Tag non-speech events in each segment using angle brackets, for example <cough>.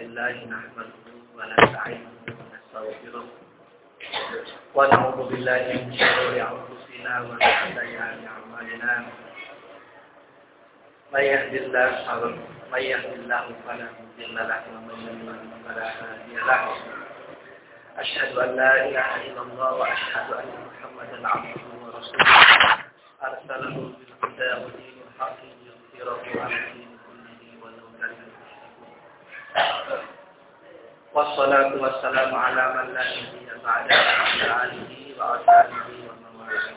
لله نحمده ونستعينه ونستغفره ونعوذ بالله من شرور انفسنا ومن سيئات اعمالنا من يهد الله يهد الله فلا مضل له ومن يضلل فلا هادي له أشهد أن لا إله إلا الله وأشهد أن محمدا عبده ورسوله. أرسله بالهدى ودين الحق ليظهره على الدين والصلاة والسلام على من لا نبي بعده وعلى آله وأصحابه ومن والاه.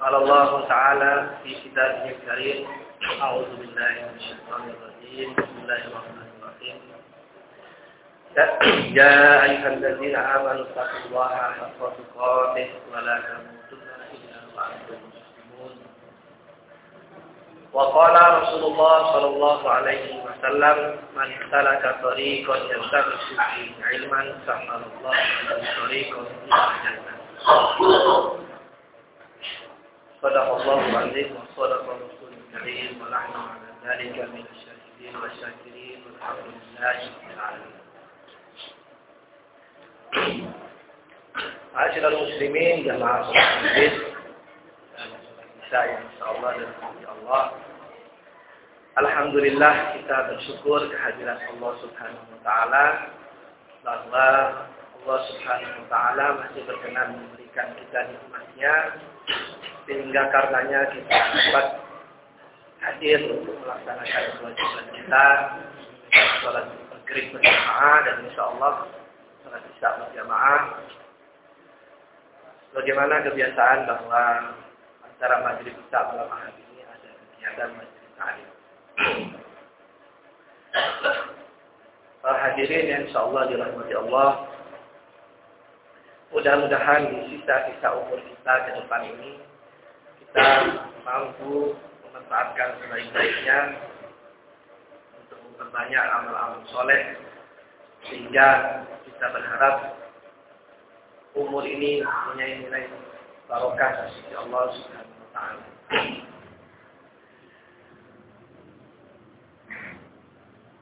قال الله تعالى في كتابه الكريم أعوذ بالله من الشيطان الرجيم. بسم الله الرحمن الرحيم <coughs> يا أيها الذين آمنوا اتقوا الله حق تقاته ولا تموتن إلا وأنتم وقال رسول الله صلى الله عليه وسلم من سلك طريقا يلتمس فيه علما سهل الله له طريقا إلى الجنة. صدق الله العظيم وصدق رسول الكريم ونحن على ذلك من الشاهدين والشاكرين والحمد لله رب العالمين. Asyirul muslimin jamaah masjid saya insyaallah dan demi Allah. Alhamdulillah kita bersyukur kehadiran Allah Subhanahu wa taala bahwa Allah Subhanahu wa taala masih berkenan memberikan kita nikmatnya sehingga karenanya kita dapat hadir untuk melaksanakan kewajiban kita salat bergerak berjamaah dan insyaallah sholat isya berjamaah bagaimana kebiasaan bahwa antara maghrib isya malam hari ini ada kegiatan majelis ta'lim hadirin yang insyaallah dirahmati Allah. Mudah-mudahan di sisa-sisa umur kita ke depan ini kita mampu memanfaatkan sebaik-baiknya untuk memperbanyak amal-amal soleh sehingga kita berharap umur ini punya nilai barokah dari Allah Subhanahu wa taala.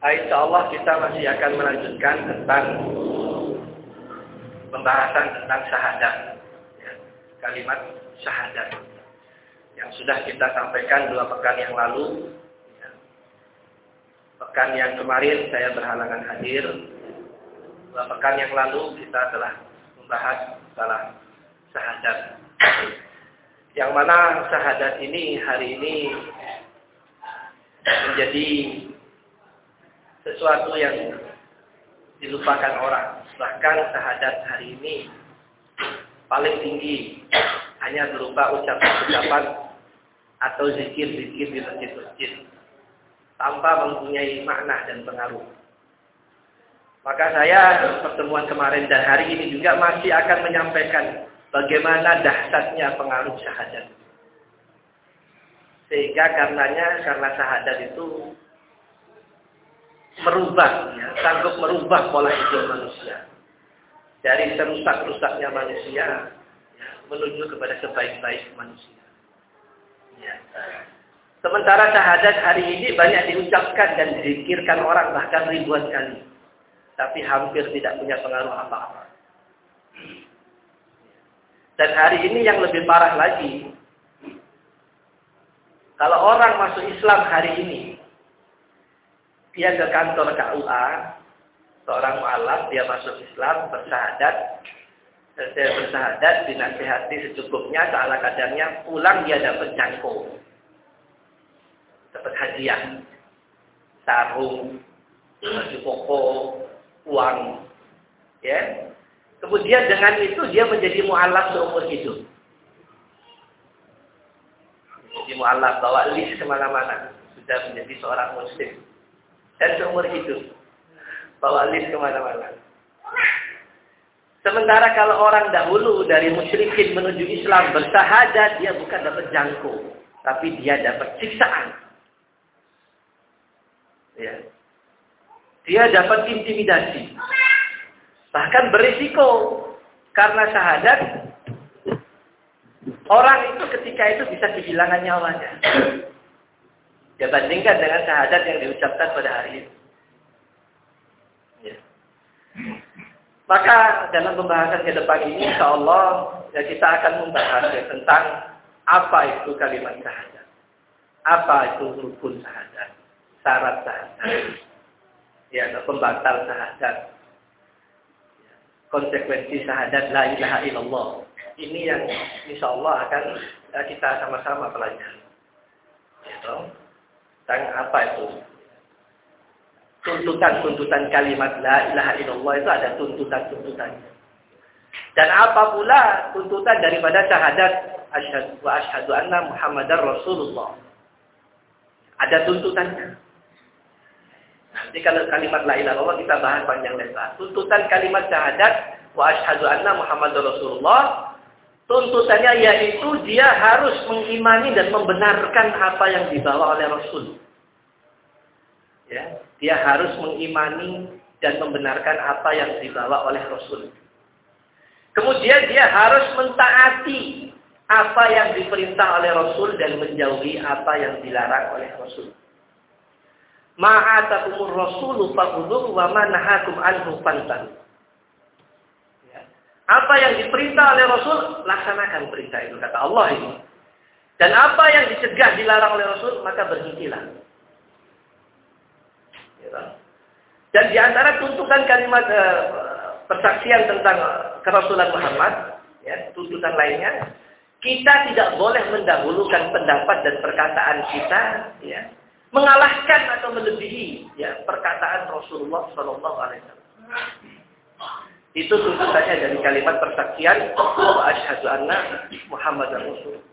Insya Allah kita masih akan melanjutkan tentang pembahasan tentang syahadat. Ya, kalimat syahadat. Yang sudah kita sampaikan dua pekan yang lalu. Ya. Pekan yang kemarin saya berhalangan hadir. Pekan yang lalu kita telah membahas masalah syahadat. Yang mana syahadat ini hari ini menjadi sesuatu yang dilupakan orang. Bahkan syahadat hari ini paling tinggi hanya berupa ucapan-ucapan atau zikir-zikir di masjid-masjid tanpa mempunyai makna dan pengaruh. Maka saya pertemuan kemarin dan hari ini juga masih akan menyampaikan bagaimana dahsyatnya pengaruh syahadat. Sehingga karenanya karena syahadat itu merubah, ya, sanggup merubah pola hidup manusia. Dari serusak-rusaknya manusia ya, menuju kepada sebaik-baik manusia. Ya. Sementara syahadat hari ini banyak diucapkan dan dizikirkan orang bahkan ribuan kali. Tapi hampir tidak punya pengaruh apa-apa. Dan hari ini yang lebih parah lagi. Kalau orang masuk Islam hari ini, dia ke kantor KUA, seorang mualaf, dia masuk Islam, bersahadat, selesai bersahadat, dinasihati secukupnya, seala kadarnya, pulang dia dapat jangkau. Dapat hadiah. Sarung, baju koko, uang. Ya. Kemudian dengan itu dia menjadi mualaf seumur hidup. Jadi mualaf bawa list ke mana-mana. Sudah menjadi seorang muslim dan seumur hidup. Bawa list ke mana-mana. Sementara kalau orang dahulu dari musyrikin menuju Islam bersahadat, dia bukan dapat jangkau. Tapi dia dapat siksaan. Ya. Dia dapat intimidasi. Bahkan berisiko. Karena syahadat, orang itu ketika itu bisa kehilangan nyawanya. Ya bandingkan dengan syahadat yang diucapkan pada hari itu. Ya. Maka dalam pembahasan ke depan ini, insya Allah ya kita akan membahas ya, tentang apa itu kalimat syahadat. Apa itu rukun syahadat, syarat syahadat, ya, pembatal syahadat, ya, konsekuensi syahadat la ilaha illallah. Ini yang insya Allah akan ya, kita sama-sama pelajari. Ya, tentang apa itu tuntutan-tuntutan kalimat la ilaha illallah itu ada tuntutan-tuntutannya. Dan apa pula tuntutan daripada syahadat asyhadu wa asyhadu anna Muhammadar Rasulullah. Ada tuntutannya. Nanti kalau kalimat la ilaha illallah kita bahas panjang lebar. Tuntutan kalimat syahadat wa asyhadu anna Muhammadar Rasulullah tuntutannya yaitu dia harus mengimani dan membenarkan apa yang dibawa oleh Rasul. Ya, dia harus mengimani dan membenarkan apa yang dibawa oleh Rasul. Kemudian dia harus mentaati apa yang diperintah oleh Rasul dan menjauhi apa yang dilarang oleh Rasul. Ma'atakumur rasulu fa'udhu wa ma nahakum anhu fantahu. Ya. Apa yang diperintah oleh Rasul, laksanakan perintah itu kata Allah ini. Dan apa yang dicegah dilarang oleh Rasul, maka berhentilah. Ya. Dan di antara tuntutan kalimat uh, persaksian tentang kerasulan Muhammad, ya, tuntutan lainnya, kita tidak boleh mendahulukan pendapat dan perkataan kita, ya, mengalahkan atau melebihi ya, perkataan Rasulullah Shallallahu Alaihi Wasallam. Itu tuntutannya dari kalimat persaksian, asyhadu anna Muhammad Rasulullah.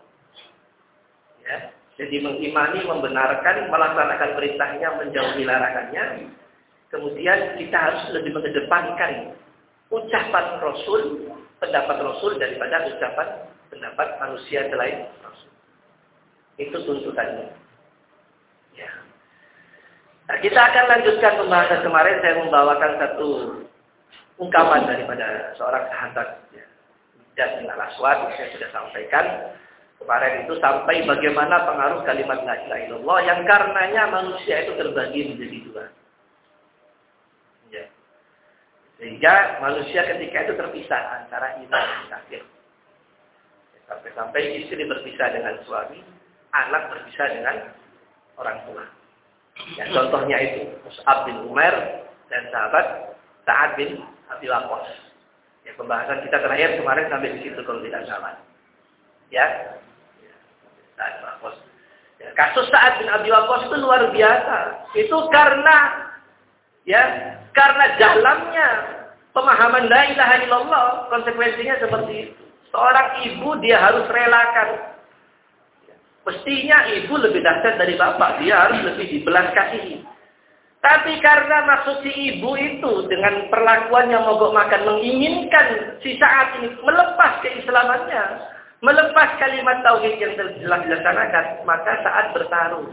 Ya. Jadi mengimani, membenarkan, melaksanakan perintahnya, menjauhi larangannya. Kemudian kita harus lebih mengedepankan ucapan Rasul, pendapat Rasul daripada ucapan pendapat manusia selain Rasul. Itu tuntutannya. Nah, kita akan lanjutkan pembahasan kemarin. Saya membawakan satu ungkapan daripada seorang sahabat. Dan Al-Aswad, saya sudah sampaikan Kemarin itu sampai bagaimana pengaruh kalimat la ilaha illallah yang karenanya manusia itu terbagi menjadi dua. Ya. Sehingga manusia ketika itu terpisah antara iman dan kafir. Sampai-sampai istri berpisah dengan suami, anak berpisah dengan orang tua. Ya, contohnya itu Mus'ab bin Umar dan sahabat Sa'ad bin Abi Waqqas. Ya, pembahasan kita terakhir kemarin sampai di situ kalau tidak salah. Ya, Ya, kasus saat bin Abi Waqqas itu luar biasa. Itu karena ya, karena dalamnya pemahaman la ilaha illallah, konsekuensinya seperti itu. Seorang ibu dia harus relakan. Mestinya ibu lebih dahsyat dari bapak, dia harus lebih dibelas kasihi. Tapi karena maksud si ibu itu dengan perlakuan yang mogok makan menginginkan si saat ini melepas keislamannya, Melepas kalimat tauhid yang telah dilaksanakan, maka saat bertaruh.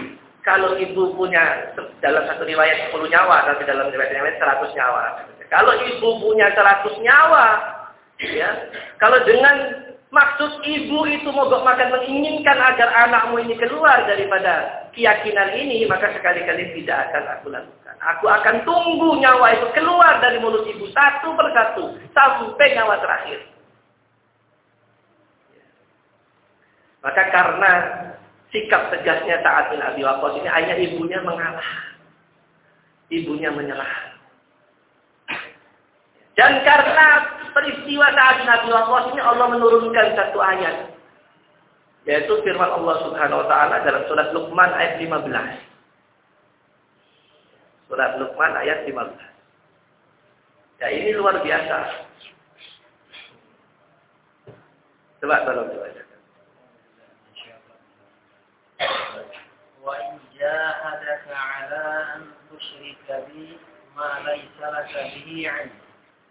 <clears throat> Kalau ibu punya dalam satu riwayat 10 nyawa, tapi dalam riwayat yang lain 100 nyawa. Kalau ibu punya 100 nyawa, ya, kalau dengan maksud ibu itu mogok makan menginginkan agar anakmu ini keluar daripada keyakinan ini, maka sekali-kali tidak akan aku lakukan. Aku akan tunggu nyawa itu keluar dari mulut ibu satu persatu sampai nyawa terakhir. Maka karena sikap tegasnya saat bin Abi Waqqas ini ayah ibunya mengalah. Ibunya menyerah. Dan karena peristiwa saat bin Abi Waqqas ini Allah menurunkan satu ayat. Yaitu firman Allah Subhanahu wa taala dalam surat Luqman ayat 15. Surat Luqman ayat 15. Ya ini luar biasa. Coba tolong coba. وإن جاهدك على أن تشرك بي ما ليس لك به علم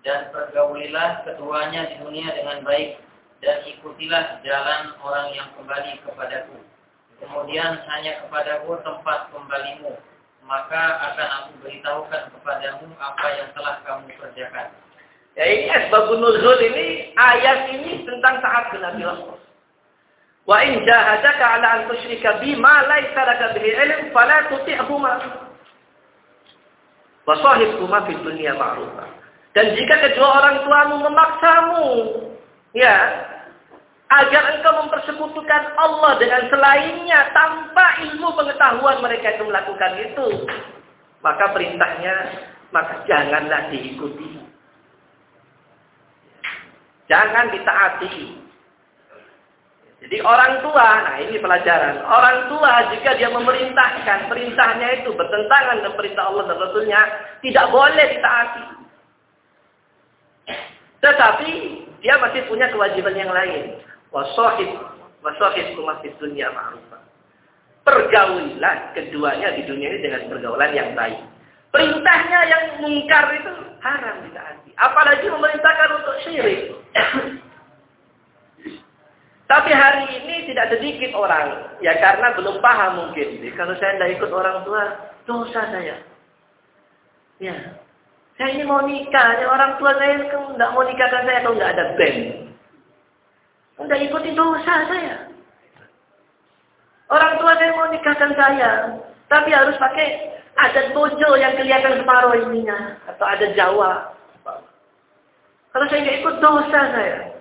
Dan pergaulilah keduanya di dunia dengan baik dan ikutilah jalan orang yang kembali kepadaku. Kemudian hanya kepadaku tempat kembalimu, maka akan aku beritahukan kepadamu apa yang telah kamu kerjakan. Ya ini asbabun nuzul ini ayat ini tentang saat bin Abi Wa in jahadaka ala an tusyrika bima laisa laka bihi ilm fala tuti'huma. Wa sahibhuma fid dunya ma'rufa. Dan jika kedua orang tuamu memaksamu ya agar engkau mempersekutukan Allah dengan selainnya tanpa ilmu pengetahuan mereka itu melakukan itu, maka perintahnya maka janganlah diikuti. Jangan ditaati. Jadi orang tua, nah ini pelajaran. Orang tua jika dia memerintahkan perintahnya itu bertentangan dengan perintah Allah dan Rasulnya, tidak boleh ditaati. Tetapi dia masih punya kewajiban yang lain. Wasohib, wasohib kumafid dunia ma'rufah. Pergaulilah keduanya di dunia ini dengan pergaulan yang baik. Perintahnya yang mungkar itu haram ditaati. Apalagi memerintahkan untuk syirik. <coughs> Tapi hari ini tidak sedikit orang, ya karena belum paham mungkin. Kalau saya tidak ikut orang tua, dosa saya. Ya, saya ini mau nikah, ya, orang tua saya tidak mau nikahkan saya kalau nggak ada band. Tidak ikuti dosa saya. Orang tua saya mau nikahkan saya, tapi harus pakai adat bojo yang kelihatan separuh ininya, atau ada Jawa. Kalau saya nggak ikut dosa saya.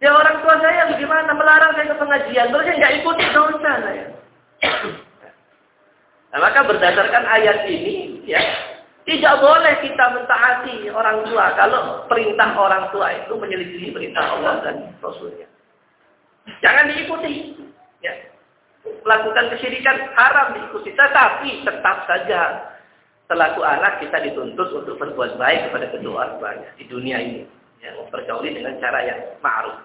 Ya orang tua saya bagaimana melarang saya ke pengajian, terus saya nggak ikuti dosa saya. Nah, maka berdasarkan ayat ini, ya tidak boleh kita mentaati orang tua kalau perintah orang tua itu menyelidiki perintah Allah dan Rasulnya. Jangan diikuti. Ya. Melakukan kesyirikan haram diikuti. Tetapi tetap saja selaku anak kita dituntut untuk berbuat baik kepada kedua orang tuanya di dunia ini. Ya, mempergauli dengan cara yang ma'ruf.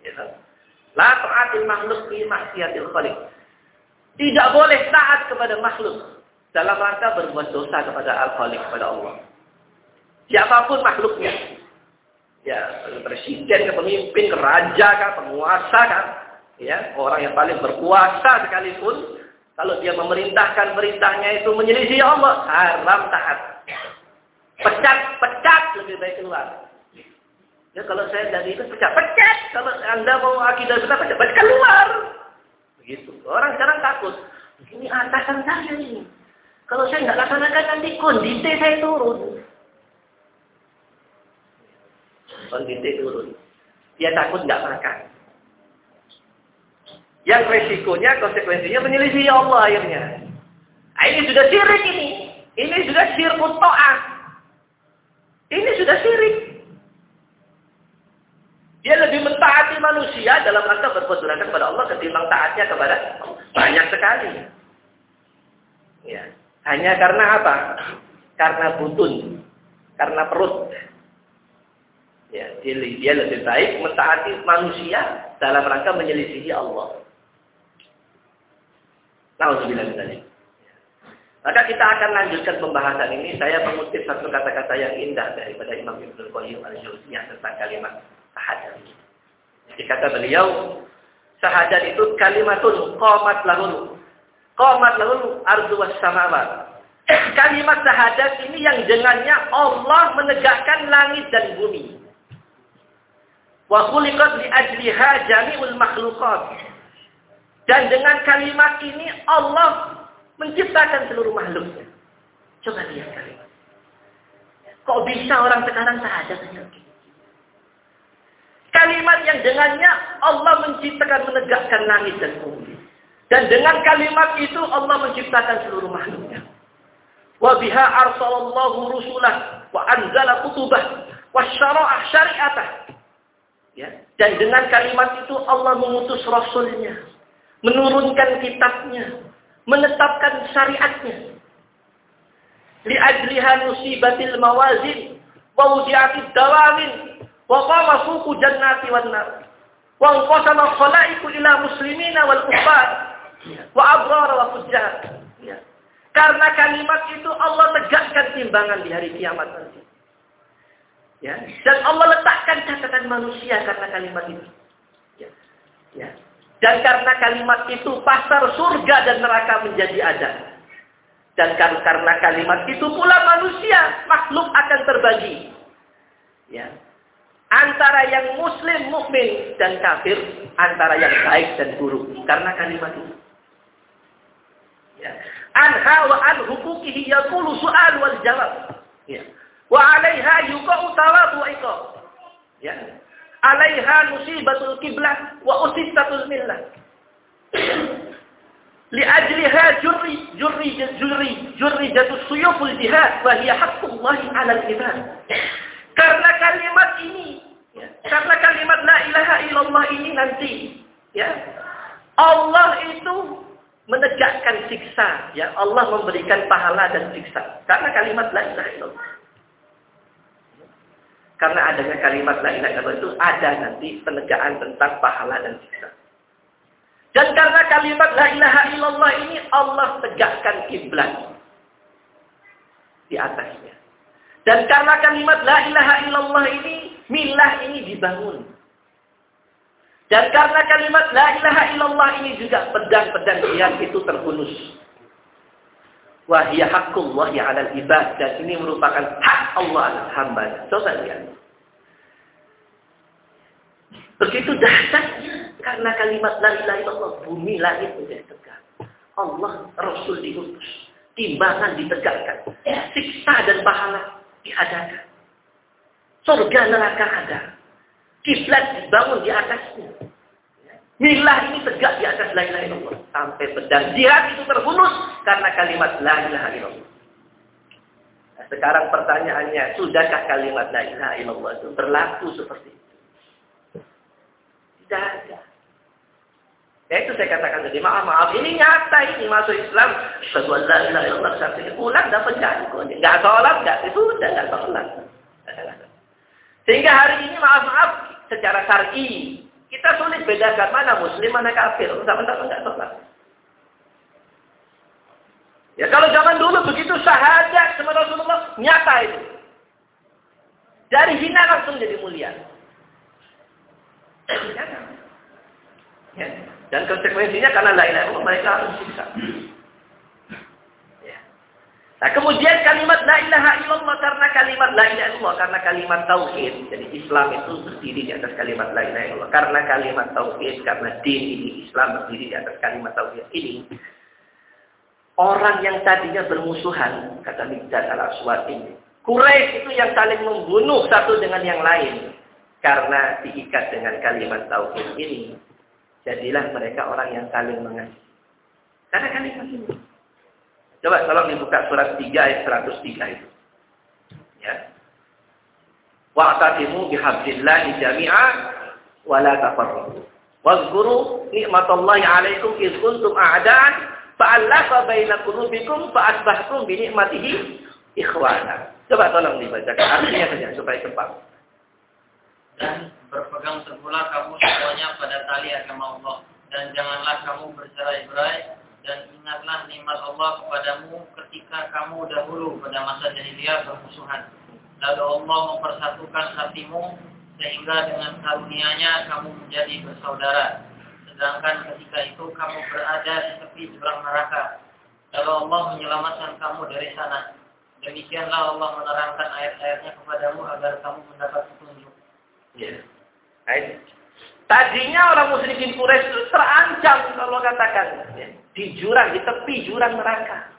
Ya, kan? La ta'atil makhluk fi maksiatil khaliq. Tidak boleh taat kepada makhluk dalam rangka berbuat dosa kepada al-khaliq kepada Allah. Siapa pun makhluknya. Ya, presiden, pemimpin, raja kan, penguasa kan, ya, orang yang paling berkuasa sekalipun kalau dia memerintahkan perintahnya itu menyelisih Allah, haram taat. Pecat, pecat lebih baik keluar. Ya kalau saya dari itu pecat, pecat. Kalau Anda mau akidah sudah pecat, pecat keluar. Begitu. Orang sekarang takut. Ini atasan saya ini. Kalau saya nggak laksanakan nanti kondisi saya turun. Kondisi turun. Dia takut nggak makan. Yang resikonya, konsekuensinya menyelisih Allah akhirnya. Nah, ini sudah sirik ini. Ini sudah sirkut to'ah. Ini sudah sirik. Dia lebih mentaati manusia dalam rangka berbuat durhaka kepada Allah ketimbang taatnya kepada banyak sekali. Ya. Hanya karena apa? Karena butun, karena perut. Ya, dia, dia lebih baik mentaati manusia dalam rangka menyelisihi Allah. Nauzubillah tadi. Maka kita akan lanjutkan pembahasan ini. Saya mengutip satu kata-kata yang indah daripada Imam Ibnu Qayyim al-Jauziyah tentang kalimat sahadat. Jadi kata beliau, sahadat itu kalimatun qamat lahul qamat lahul ardu was samawat. <clears throat> Kalimat sahadat ini yang dengannya Allah menegakkan langit dan bumi. Wa khuliqat li ajliha jami'ul makhluqat. Dan dengan kalimat ini Allah menciptakan seluruh makhluknya. Coba lihat kalimat. Kok bisa orang sekarang seperti Kalimat yang dengannya Allah menciptakan menegakkan langit dan bumi. Dan dengan kalimat itu Allah menciptakan seluruh makhluknya. Wa biha arsalallahu rusulah wa anzala kutubah wa syara'ah syari'atah. Ya. Dan dengan kalimat itu Allah mengutus rasulnya, menurunkan kitabnya, menetapkan syariatnya. Li ajliha nusibatil mawazin wa wudi'atid dawawin Wa qama suku jannati wan nar. Wa anqasama khalaiqu ila muslimina wal kuffar. Wa abrar wa fujjar. Ya. Karena kalimat itu Allah tegakkan timbangan di hari kiamat nanti. Ya. Dan Allah letakkan catatan manusia karena kalimat itu. Ya. Ya. Dan karena kalimat itu pasar surga dan neraka menjadi ada. Dan karena kalimat itu pula manusia, makhluk akan terbagi. Ya. Antara yang muslim, mukmin dan kafir, antara yang baik dan buruk. Karena kalimat itu. Ya. Anha wa an hukukihi yakulu su'al wal jawab. Ya. Wa alaiha yuka'u tawab wa iqab. Ya alaiha musibatul kiblah wa usistatul millah. لأجلها جري جري جري جرجت السيوف الجهاد وهي حق الله على العباد. Karena kalimat ini, ya, karena kalimat la ilaha illallah ini nanti, ya, Allah itu menegakkan siksa, ya, Allah memberikan pahala dan siksa. Karena kalimat la ilaha illallah. Karena adanya kalimat la ilaha illallah itu ada nanti penegakan tentang pahala dan siksa. Dan karena kalimat la ilaha illallah ini Allah tegakkan kiblat di atasnya. Dan karena kalimat la ilaha illallah ini milah ini dibangun. Dan karena kalimat la ilaha illallah ini juga pedang-pedang jihad itu terhunus. Wahia hakullah ya alal ibad. Dan ini merupakan hak Allah atas hamba. Coba lihat. Begitu dahsyatnya karena kalimat la ilaha illallah bumi langit menjadi tegak. Allah Rasul diutus, timbangan ditegakkan, siksa dan pahala diadakan. Surga neraka ada. Kiblat dibangun di atasnya. Milah ini tegak di atas la ilaha illallah sampai pedang jihad itu terhunus karena kalimat la ilaha illallah. Nah, sekarang pertanyaannya, sudahkah kalimat la ilaha illallah itu berlaku seperti itu? Tidak ada. Ya itu saya katakan tadi, maaf, maaf, ini nyata ini masuk Islam. Sebuah la ilaha illallah sampai pulang dapat jago. Enggak sholat, enggak itu udah enggak sholat. Sehingga hari ini maaf, maaf, secara syar'i kita sulit bedakan mana muslim, mana kafir. Sama-sama enggak sholat. Ya kalau zaman dulu begitu syahadat sama Rasulullah nyata itu. Dari hina langsung jadi mulia. Ya. Dan konsekuensinya karena la ilaha illallah mereka harus siksa. Nah, kemudian kalimat la ilaha illallah karena kalimat la ilaha illallah karena kalimat tauhid. Jadi Islam itu berdiri di atas kalimat la ilaha illallah. Karena kalimat tauhid, karena din ini Islam berdiri di atas kalimat tauhid ini. Orang yang tadinya bermusuhan, kata Mikdad al-Aswad ini. Quraisy itu yang saling membunuh satu dengan yang lain karena diikat dengan kalimat tauhid ini, jadilah mereka orang yang saling mengasihi. Karena kalimat ini. Coba tolong dibuka surat 3 ayat 103 itu. Ya. Wa'tasimu bihablillahi jami'a wa la tafarraqu. Wazkuru nikmatallahi 'alaikum id kuntum a'da'an fa'alafa baina qulubikum fa'asbahtum bi ni'matihi ikhwana. Coba tolong dibacakan artinya saja supaya cepat dan berpegang teguhlah kamu semuanya pada tali agama Allah dan janganlah kamu bercerai-berai dan ingatlah nikmat Allah kepadamu ketika kamu dahulu pada masa jahiliyah bermusuhan. Lalu Allah mempersatukan hatimu sehingga dengan karunia-Nya kamu menjadi bersaudara. Sedangkan ketika itu kamu berada di tepi jurang neraka. Lalu Allah menyelamatkan kamu dari sana. Demikianlah Allah menerangkan ayat-ayatnya kepadamu agar kamu mendapat petunjuk. Ya. Tadinya orang musyrikin Quraisy itu terancam kalau katakan ya, di jurang, di tepi jurang neraka.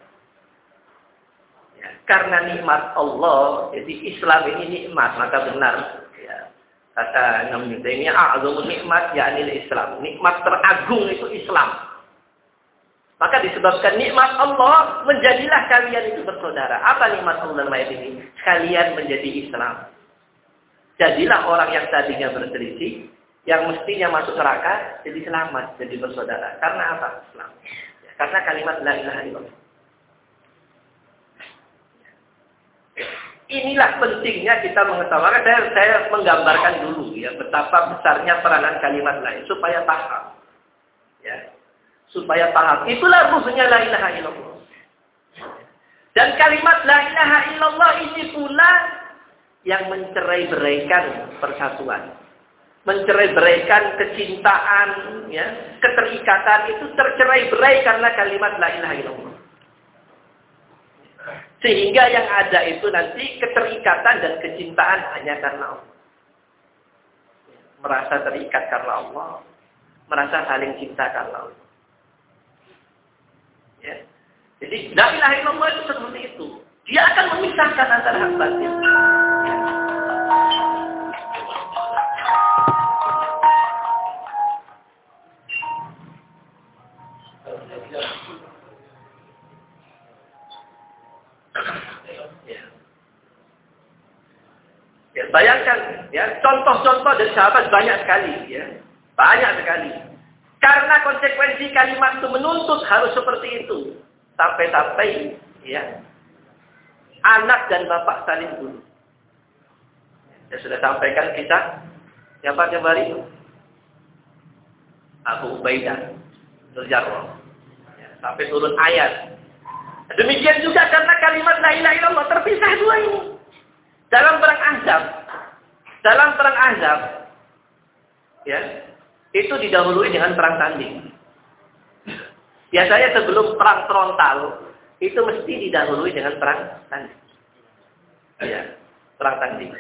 Ya, karena nikmat Allah, jadi Islam ini nikmat, maka benar. Ya, kata Imam ini a'zamu nikmat yakni Islam. Nikmat teragung itu Islam. Maka disebabkan nikmat Allah, menjadilah kalian itu bersaudara. Apa nikmat Allah dalam ayat ini? Kalian menjadi Islam. Jadilah orang yang tadinya berselisih, yang mestinya masuk neraka, jadi selamat, jadi bersaudara. Karena apa? Selamat. Ya, karena kalimat la ilaha illallah. inilah pentingnya kita mengetahui. Saya, saya menggambarkan dulu ya betapa besarnya peranan kalimat lain supaya paham. Ya. Supaya paham. Itulah ruhnya la ilaha illallah. Dan kalimat la ilaha illallah ini pula yang mencerai-beraikan persatuan. Mencerai-beraikan kecintaan, ya, keterikatan itu tercerai-berai karena kalimat la ilaha illallah. Sehingga yang ada itu nanti keterikatan dan kecintaan hanya karena Allah. Merasa terikat karena Allah. Merasa saling cinta karena Allah. Ya. Jadi, la ilaha illallah itu seperti itu. Dia akan memisahkan antara hak batin. Bayangkan ya, contoh-contoh dari sahabat banyak sekali ya. Banyak sekali. Karena konsekuensi kalimat itu menuntut harus seperti itu. Sampai-sampai ya anak dan bapak saling bunuh. Saya sudah sampaikan kita siapa kembali? Abu Ubaidah Zuljarwah. Ya, sampai turun ayat. Demikian juga karena kalimat la ilaha illallah terpisah dua ini. Dalam perang Ahzab, dalam perang Ahzab, ya, itu didahului dengan perang tanding. Biasanya sebelum perang frontal, itu mesti didahului dengan perang tanding. Ya, perang tanding.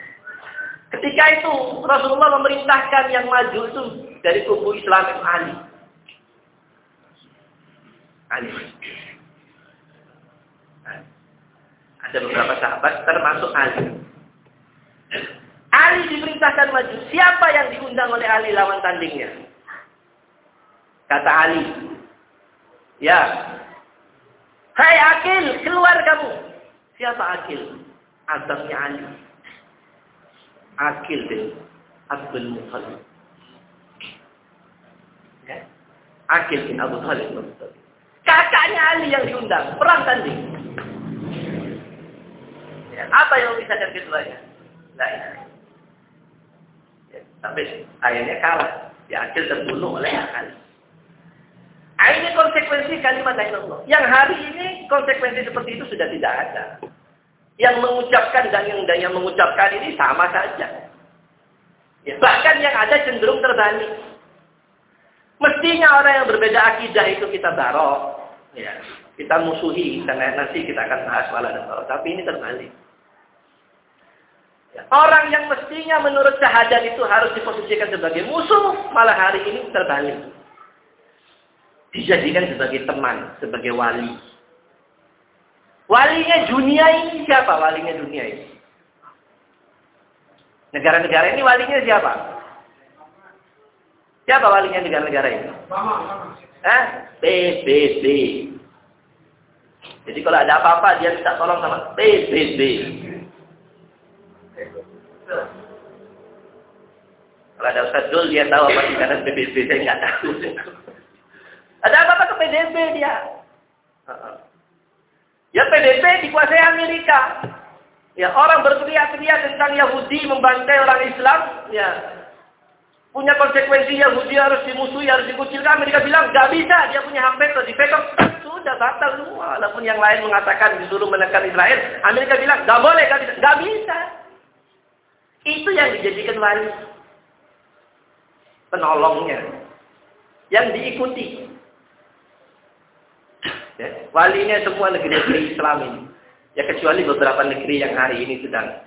Ketika itu Rasulullah memerintahkan yang maju itu dari kubu Islam Ali. Ali. Ada beberapa sahabat termasuk Ali. Ali diperintahkan maju. Siapa yang diundang oleh Ali lawan tandingnya? Kata Ali. Ya. Hai Akil, keluar kamu. Siapa Akil? Abangnya Ali. Akil bin Abdul Muttalib. Ya. Akil bin Abu Talib. Kakaknya Ali yang diundang. Perang tanding. Ya. Apa yang bisa dan keduanya? La Sampai ayahnya kalah. Ya, akhir terbunuh oleh Ali. Nah, ini konsekuensi kalimat la Allah. Yang hari ini konsekuensi seperti itu sudah tidak ada. Yang mengucapkan dan yang, dan yang mengucapkan ini sama saja. Ya, bahkan yang ada cenderung terbalik. Mestinya orang yang berbeda akidah itu kita barok. Ya, kita musuhi. Karena nanti kita akan bahas malah dan barok. Tapi ini terbalik. Orang yang mestinya menurut syahadat itu harus diposisikan sebagai musuh, malah hari ini terbalik. Dijadikan sebagai teman, sebagai wali. Walinya dunia ini siapa walinya dunia ini? Negara-negara ini walinya siapa? Siapa walinya negara-negara ini? Eh? PBB. Jadi kalau ada apa-apa dia minta tolong sama PBB. Kalau ada Ustaz Dul, dia tahu apa di kanan PBB, saya nggak tahu. Ada apa-apa ke PBB dia? Ya PBB dikuasai Amerika. Ya orang berteriak-teriak tentang Yahudi membantai orang Islam, ya punya konsekuensi Yahudi harus dimusuhi, harus dikucilkan. Amerika bilang, nggak bisa, dia punya hak veto, di veto, sudah batal semua. Walaupun yang lain mengatakan disuruh menekan Israel, Amerika bilang, nggak boleh, nggak bisa. Nggak bisa. Itu yang dijadikan wali. Penolongnya. Yang diikuti. Ya, walinya semua negeri-negeri Islam ini. Ya kecuali beberapa negeri yang hari ini sedang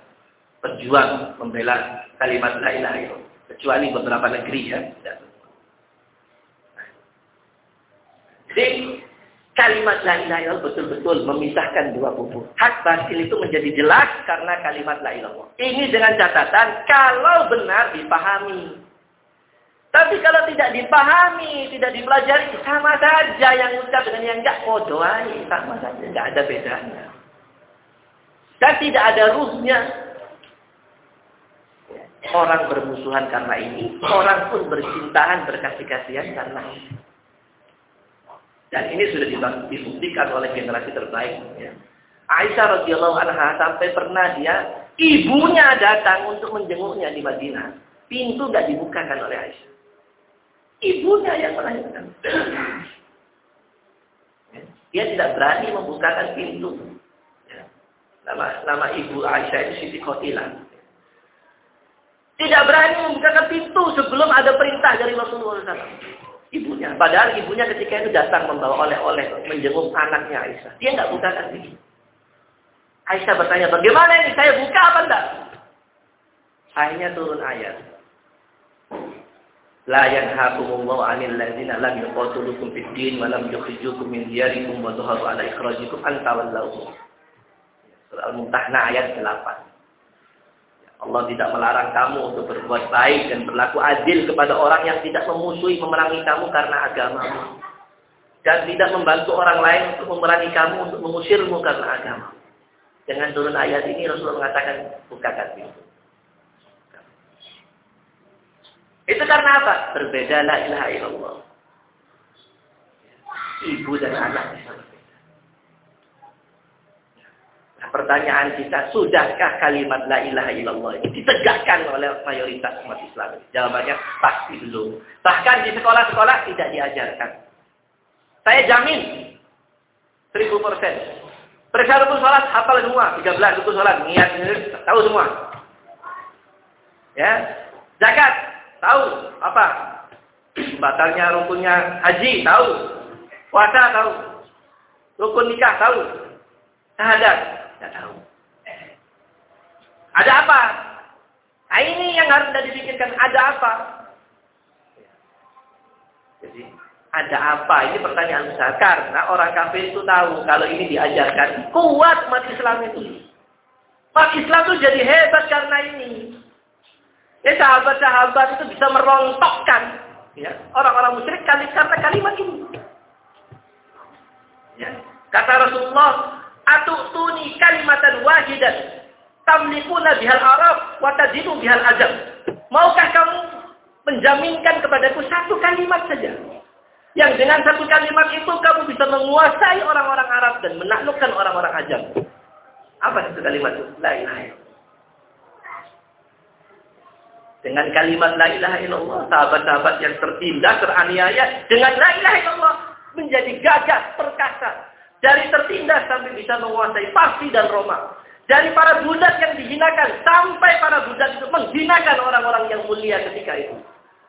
berjuang membela kalimat la ilaha. Kecuali beberapa negeri ya. Jadi kalimat la ilaha betul-betul memisahkan dua kubu. Hak batil itu menjadi jelas karena kalimat la ilaha Ini dengan catatan kalau benar dipahami. Tapi kalau tidak dipahami, tidak dipelajari, sama saja yang ucap dengan yang enggak kodoai. Sama saja, enggak ada bedanya. Dan tidak ada ruhnya. Orang bermusuhan karena ini, orang pun bercintaan, berkasih-kasihan karena ini. Dan ini sudah dibuktikan oleh generasi terbaik. Ya. Aisyah radhiyallahu anha sampai pernah dia ibunya datang untuk menjenguknya di Madinah. Pintu nggak dibukakan oleh Aisyah. Ibunya yang melahirkan. Dia tidak berani membukakan pintu. Nama nama ibu Aisyah itu Siti Khotilah. Tidak berani membukakan pintu sebelum ada perintah dari Rasulullah SAW. Ibunya. Padahal ibunya ketika itu datang membawa oleh-oleh menjenguk anaknya Aisyah. Dia nggak bukakan pintu. Aisyah bertanya, bagaimana ini? Saya buka apa enggak? Akhirnya turun ayat. La yanhakumullahu 'anil ladzina lam yuqatilukum fid din wa lam yukhrijukum min diyarikum wa dhaharu 'ala ikhrajikum an tawallahu. Surah Al-Mumtahnah ayat 8. Allah tidak melarang kamu untuk berbuat baik dan berlaku adil kepada orang yang tidak memusuhi memerangi kamu karena agamamu. Dan tidak membantu orang lain untuk memerangi kamu untuk mengusirmu karena agama. Dengan turun ayat ini Rasulullah mengatakan bukakan pintu. Itu karena apa? Berbeda la ilaha illallah. Ibu dan anak Nah, pertanyaan kita, sudahkah kalimat la ilaha illallah ini ditegakkan oleh mayoritas umat Islam? Jawabannya pasti belum. Bahkan di sekolah-sekolah tidak diajarkan. Saya jamin, seribu persen. Periksa rukun sholat, hafal semua. 13 rukun sholat, niat, tahu semua. Ya, zakat, tahu apa? Batalnya rukunnya haji, tahu. Puasa, tahu. Rukun nikah, tahu. Syahadat, tidak tahu. Ada apa? Nah, ini yang harus kita dipikirkan. Ada apa? Jadi, ada apa? Ini pertanyaan besar. Karena orang kafir itu tahu kalau ini diajarkan. Kuat umat Islam itu. Umat Islam itu jadi hebat karena ini. Ya sahabat-sahabat itu bisa merontokkan ya, orang-orang musyrik kali karena kalimat ini. Ya. Kata Rasulullah, "Atutuni kalimatan wahidan tamlikuna bihal Arab wa tajidu bihal ajam." Maukah kamu menjaminkan kepadaku satu kalimat saja yang dengan satu kalimat itu kamu bisa menguasai orang-orang Arab dan menaklukkan orang-orang Ajam. Apa itu kalimat itu? La ilaha Dengan kalimat la ilaha illallah, sahabat-sahabat yang tertindas, teraniaya, dengan la ilaha illallah menjadi gagah, perkasa. Dari tertindas sampai bisa menguasai Parsi dan Roma. Dari para budak yang dihinakan sampai para budak itu menghinakan orang-orang yang mulia ketika itu.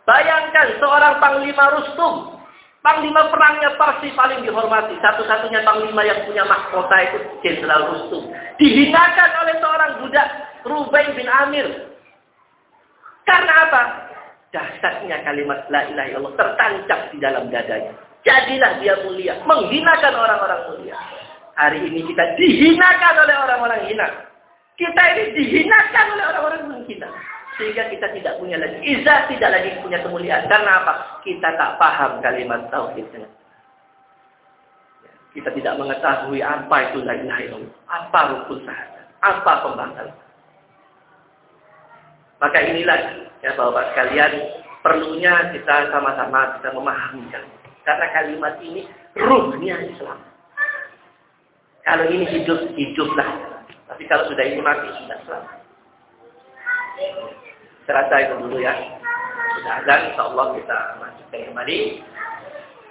Bayangkan seorang panglima Rustum Panglima perangnya Parsi paling dihormati. Satu-satunya panglima yang punya mahkota itu Jenderal Rustum. Dihinakan oleh seorang budak Rubain bin Amir. Karena apa? Dasarnya kalimat la ilaha illallah tertancap di dalam dadanya. Jadilah dia mulia. Menghinakan orang-orang mulia. Hari ini kita dihinakan oleh orang-orang hina. Kita ini dihinakan oleh orang-orang menghina. Sehingga kita tidak punya lagi izah, tidak lagi punya kemuliaan. Karena apa? Kita tak paham kalimat tauhid. Kita tidak mengetahui apa itu la ilaha illallah. Apa rukun syahadat. Apa pembahasan. Maka inilah ya Bapak sekalian perlunya kita sama-sama kita memahami Karena kalimat ini ruhnya Islam. Kalau ini hidup, hiduplah. Tapi kalau sudah ini mati, sudah selamat. Serasa itu dulu ya. Sudah azan, insya Allah kita lanjutkan kembali.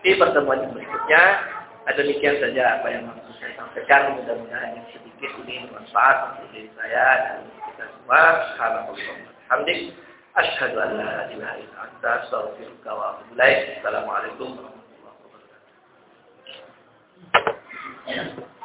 Di pertemuan berikutnya, ada demikian saja apa yang mau saya sampaikan. Mudah-mudahan sedikit ini bermanfaat untuk diri saya dan kita semua. Alhamdulillah. Asyhadu an la ilaha illa anta astaghfiruka wa atubu ilaik. Assalamualaikum warahmatullahi wabarakatuh.